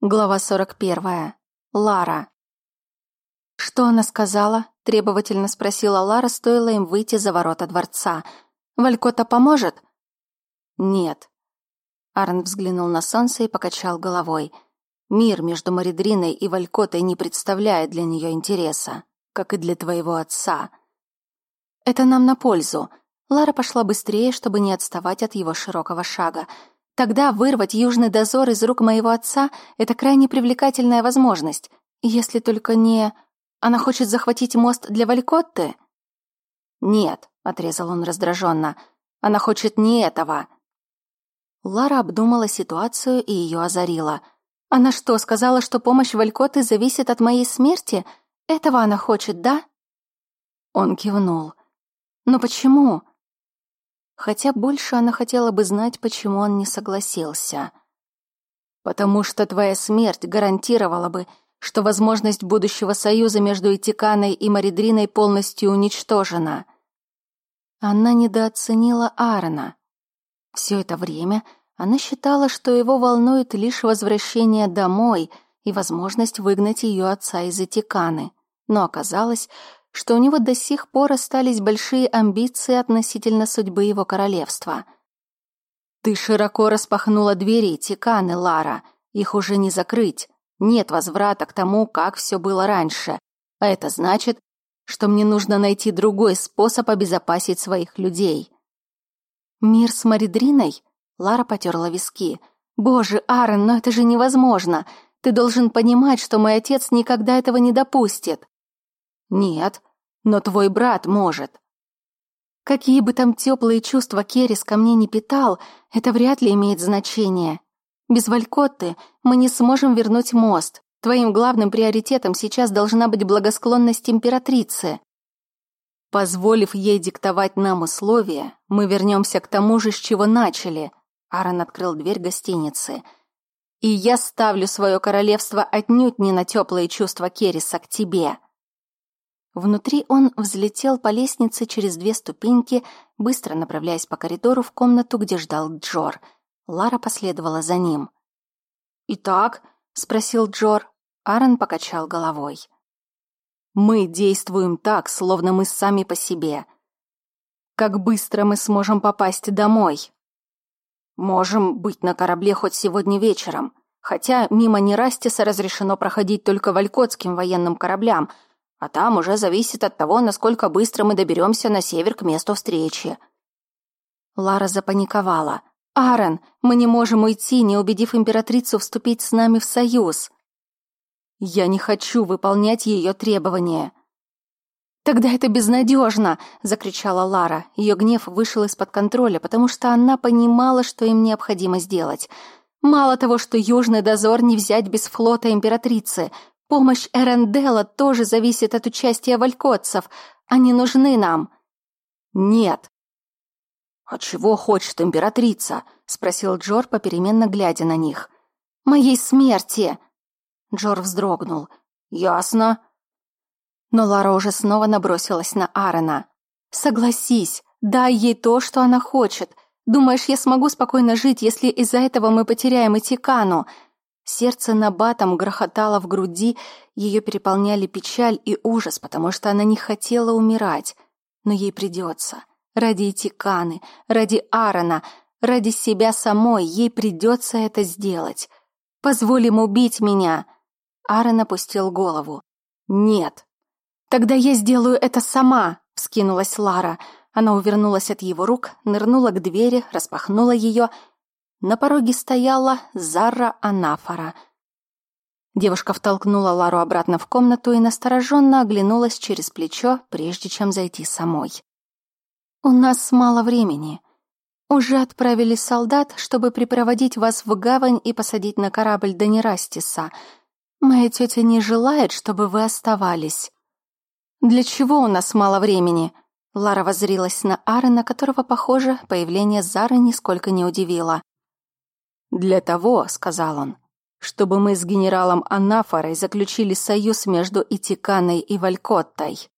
Глава 41. Лара. «Что она сказала?» – требовательно спросила Лара, стоило им выйти за ворота дворца. «Валькота поможет?» «Нет». Арн взглянул на солнце и покачал головой. «Мир между Маридриной и Валькотой не представляет для нее интереса, как и для твоего отца». «Это нам на пользу». Лара пошла быстрее, чтобы не отставать от его широкого шага – Тогда вырвать южный дозор из рук моего отца — это крайне привлекательная возможность. Если только не... Она хочет захватить мост для Валькотты? Нет, — отрезал он раздраженно. Она хочет не этого. Лара обдумала ситуацию и ее озарила. Она что, сказала, что помощь Валькотты зависит от моей смерти? Этого она хочет, да? Он кивнул. Но почему? Хотя больше она хотела бы знать, почему он не согласился. «Потому что твоя смерть гарантировала бы, что возможность будущего союза между Этиканой и Маридриной полностью уничтожена». Она недооценила Аарона. Все это время она считала, что его волнует лишь возвращение домой и возможность выгнать ее отца из Этиканы. Но оказалось, что у него до сих пор остались большие амбиции относительно судьбы его королевства. «Ты широко распахнула двери, Тиканы, Лара. Их уже не закрыть. Нет возврата к тому, как все было раньше. А это значит, что мне нужно найти другой способ обезопасить своих людей». «Мир с Маридриной?» Лара потерла виски. «Боже, Аарон, но это же невозможно. Ты должен понимать, что мой отец никогда этого не допустит». «Нет, но твой брат может. Какие бы там теплые чувства Керрис ко мне не питал, это вряд ли имеет значение. Без Валькотты мы не сможем вернуть мост. Твоим главным приоритетом сейчас должна быть благосклонность императрицы. Позволив ей диктовать нам условия, мы вернемся к тому же, с чего начали. Аарон открыл дверь гостиницы. И я ставлю свое королевство отнюдь не на теплые чувства Керриса к тебе. Внутри он взлетел по лестнице через две ступеньки, быстро направляясь по коридору в комнату, где ждал Джор. Лара последовала за ним. «Итак?» — спросил Джор. Аарон покачал головой. «Мы действуем так, словно мы сами по себе. Как быстро мы сможем попасть домой?» «Можем быть на корабле хоть сегодня вечером, хотя мимо Нерастиса разрешено проходить только валькотским военным кораблям — а там уже зависит от того, насколько быстро мы доберемся на север к месту встречи. Лара запаниковала. «Аарон, мы не можем уйти, не убедив императрицу вступить с нами в союз». «Я не хочу выполнять ее требования». «Тогда это безнадежно!» — закричала Лара. Ее гнев вышел из-под контроля, потому что она понимала, что им необходимо сделать. Мало того, что Южный дозор не взять без флота императрицы, Помощь Эренделла тоже зависит от участия валькотцев. Они нужны нам. Нет. А чего хочет императрица? спросил Джор, попеременно глядя на них. Моей смерти. Джор вздрогнул. Ясно. Но Лара уже снова набросилась на Аарона. Согласись, дай ей то, что она хочет. Думаешь, я смогу спокойно жить, если из-за этого мы потеряем Этикану? Сердце набатом грохотало в груди, ее переполняли печаль и ужас, потому что она не хотела умирать. Но ей придется. Ради Этиканы, ради Аарона, ради себя самой ей придется это сделать. «Позволим убить меня!» Аарон опустил голову. «Нет». «Тогда я сделаю это сама!» — вскинулась Лара. Она увернулась от его рук, нырнула к двери, распахнула ее — на пороге стояла Зара Анафора. Девушка втолкнула Лару обратно в комнату и настороженно оглянулась через плечо, прежде чем зайти самой. «У нас мало времени. Уже отправили солдат, чтобы припроводить вас в гавань и посадить на корабль до Нерастиса. Моя тетя не желает, чтобы вы оставались». «Для чего у нас мало времени?» Лара воззрилась на Аарона, которого, похоже, появление Зары нисколько не удивило. «Для того», — сказал он, — «чтобы мы с генералом Анафорой заключили союз между Итиканой и Валькоттой».